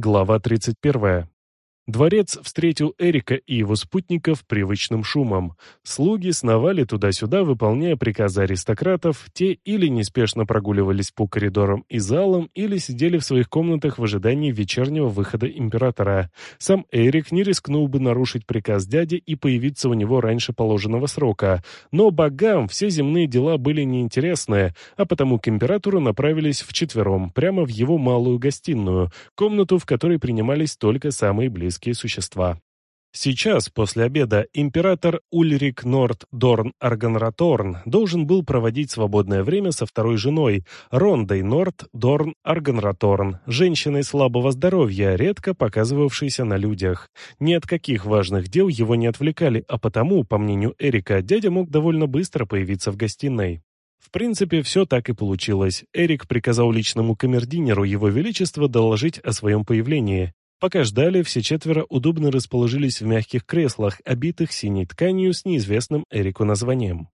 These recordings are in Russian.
Глава 31. Дворец встретил Эрика и его спутников привычным шумом. Слуги сновали туда-сюда, выполняя приказы аристократов, те или неспешно прогуливались по коридорам и залам, или сидели в своих комнатах в ожидании вечернего выхода императора. Сам Эрик не рискнул бы нарушить приказ дяди и появиться у него раньше положенного срока. Но богам все земные дела были неинтересны, а потому к императору направились вчетвером, прямо в его малую гостиную, комнату, в которой принимались только самые близкие магические существа. Сейчас, после обеда, император Ульрик Норд Дорн Арганраторн должен был проводить свободное время со второй женой, Рондой Норд Дорн Арганраторн, женщиной слабого здоровья, редко показывавшейся на людях. Ни от каких важных дел его не отвлекали, а потому, по мнению Эрика, дядя мог довольно быстро появиться в гостиной. В принципе, все так и получилось. Эрик приказал личному камердинеру Его Величества доложить о своем появлении. Пока ждали, все четверо удобно расположились в мягких креслах, обитых синей тканью с неизвестным Эрику названием.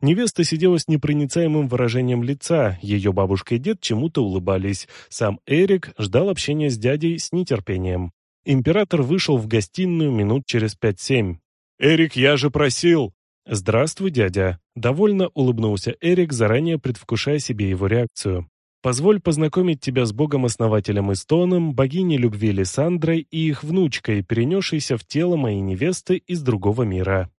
Невеста сидела с непроницаемым выражением лица, ее бабушка и дед чему-то улыбались. Сам Эрик ждал общения с дядей с нетерпением. Император вышел в гостиную минут через пять-семь. «Эрик, я же просил!» «Здравствуй, дядя!» Довольно улыбнулся Эрик, заранее предвкушая себе его реакцию. Позволь познакомить тебя с богом-основателем Истоном, богиней любви Лиссандрой и их внучкой, перенесшейся в тело моей невесты из другого мира.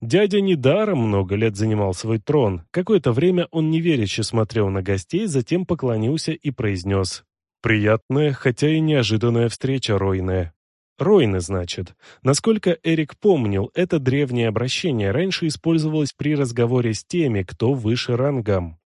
Дядя недаром много лет занимал свой трон. Какое-то время он неверяще смотрел на гостей, затем поклонился и произнес «Приятная, хотя и неожиданная встреча, Ройне». Ройны, значит. Насколько Эрик помнил, это древнее обращение раньше использовалось при разговоре с теми, кто выше рангом.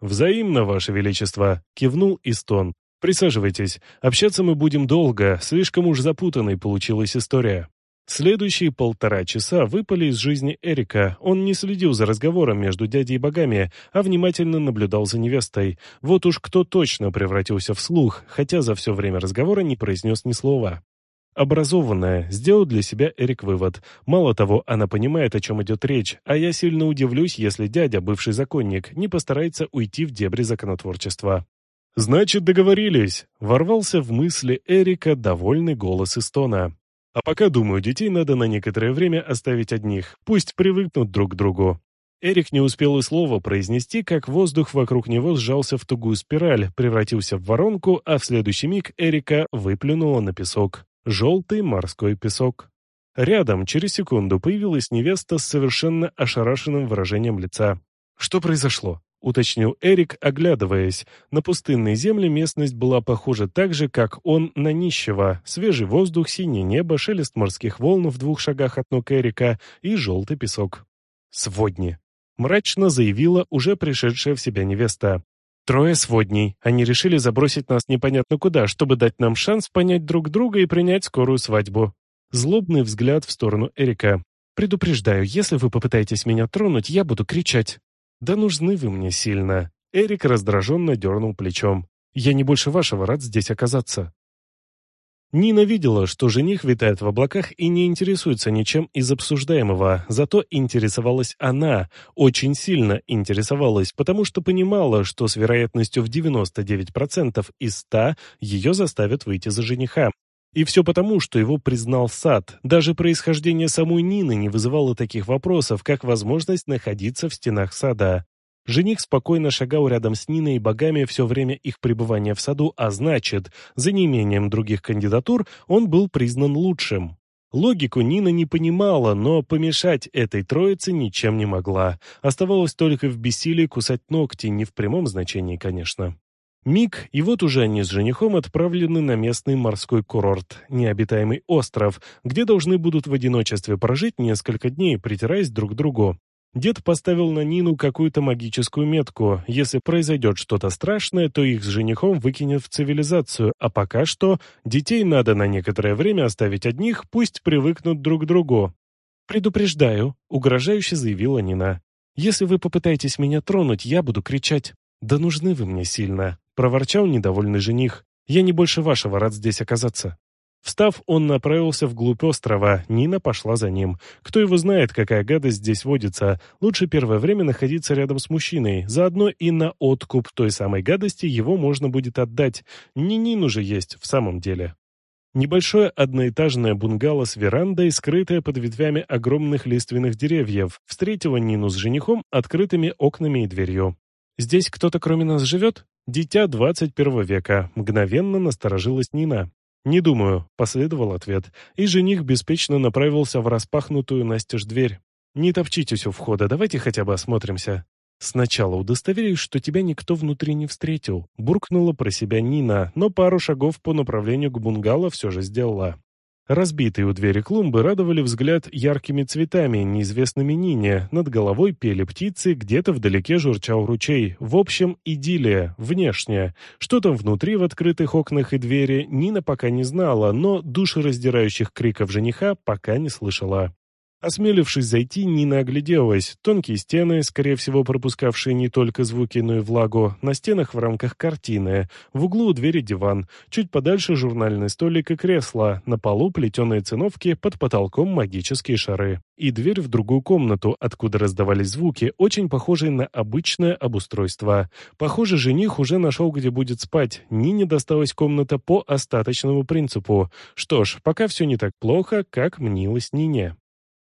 «Взаимно, Ваше Величество!» — кивнул Истон. «Присаживайтесь. Общаться мы будем долго, слишком уж запутанной получилась история». Следующие полтора часа выпали из жизни Эрика. Он не следил за разговором между дядей и богами, а внимательно наблюдал за невестой. Вот уж кто точно превратился в слух, хотя за все время разговора не произнес ни слова. Образованная, сделал для себя Эрик вывод. Мало того, она понимает, о чем идет речь, а я сильно удивлюсь, если дядя, бывший законник, не постарается уйти в дебри законотворчества. «Значит, договорились!» — ворвался в мысли Эрика довольный голос Истона. «А пока, думаю, детей надо на некоторое время оставить одних, пусть привыкнут друг к другу». Эрик не успел и слова произнести, как воздух вокруг него сжался в тугую спираль, превратился в воронку, а в следующий миг Эрика выплюнуло на песок. Желтый морской песок. Рядом, через секунду, появилась невеста с совершенно ошарашенным выражением лица. «Что произошло?» — уточнил Эрик, оглядываясь. На пустынной земле местность была похожа так же, как он на нищего. Свежий воздух, синее небо, шелест морских волн в двух шагах от ног Эрика и желтый песок. «Сводни!» — мрачно заявила уже пришедшая в себя невеста. Трое сводней. Они решили забросить нас непонятно куда, чтобы дать нам шанс понять друг друга и принять скорую свадьбу. Злобный взгляд в сторону Эрика. «Предупреждаю, если вы попытаетесь меня тронуть, я буду кричать». «Да нужны вы мне сильно». Эрик раздраженно дернул плечом. «Я не больше вашего рад здесь оказаться». Нина видела, что жених витает в облаках и не интересуется ничем из обсуждаемого, зато интересовалась она, очень сильно интересовалась, потому что понимала, что с вероятностью в 99% из 100 ее заставят выйти за жениха. И все потому, что его признал сад. Даже происхождение самой Нины не вызывало таких вопросов, как возможность находиться в стенах сада. Жених спокойно шагал рядом с Ниной и богами все время их пребывания в саду, а значит, за неимением других кандидатур он был признан лучшим. Логику Нина не понимала, но помешать этой троице ничем не могла. Оставалось только в бессилии кусать ногти, не в прямом значении, конечно. Миг, и вот уже они с женихом отправлены на местный морской курорт, необитаемый остров, где должны будут в одиночестве прожить несколько дней, притираясь друг к другу. Дед поставил на Нину какую-то магическую метку. Если произойдет что-то страшное, то их с женихом выкинет в цивилизацию, а пока что детей надо на некоторое время оставить одних, пусть привыкнут друг к другу. «Предупреждаю», — угрожающе заявила Нина. «Если вы попытаетесь меня тронуть, я буду кричать. Да нужны вы мне сильно», — проворчал недовольный жених. «Я не больше вашего рад здесь оказаться». Встав, он направился вглубь острова, Нина пошла за ним. Кто его знает, какая гадость здесь водится. Лучше первое время находиться рядом с мужчиной. Заодно и на откуп той самой гадости его можно будет отдать. Не Нину же есть в самом деле. Небольшое одноэтажное бунгало с верандой, скрытое под ветвями огромных лиственных деревьев, встретило Нину с женихом открытыми окнами и дверью. «Здесь кто-то кроме нас живет?» «Дитя 21 века», — мгновенно насторожилась Нина. «Не думаю», — последовал ответ, и жених беспечно направился в распахнутую настежь дверь. «Не топчитесь у входа, давайте хотя бы осмотримся». «Сначала удостоверюсь, что тебя никто внутри не встретил», — буркнула про себя Нина, но пару шагов по направлению к бунгало все же сделала. Разбитые у двери клумбы радовали взгляд яркими цветами, неизвестными Нине. Над головой пели птицы, где-то вдалеке журчал ручей. В общем, идиллия, внешняя. Что там внутри в открытых окнах и двери, Нина пока не знала, но душераздирающих криков жениха пока не слышала. Осмелившись зайти, Нина огляделась. Тонкие стены, скорее всего пропускавшие не только звуки, но и влагу. На стенах в рамках картины. В углу у двери диван. Чуть подальше журнальный столик и кресло. На полу плетеные циновки, под потолком магические шары. И дверь в другую комнату, откуда раздавались звуки, очень похожие на обычное обустройство. Похоже, жених уже нашел, где будет спать. Нине досталась комната по остаточному принципу. Что ж, пока все не так плохо, как мнилось Нине.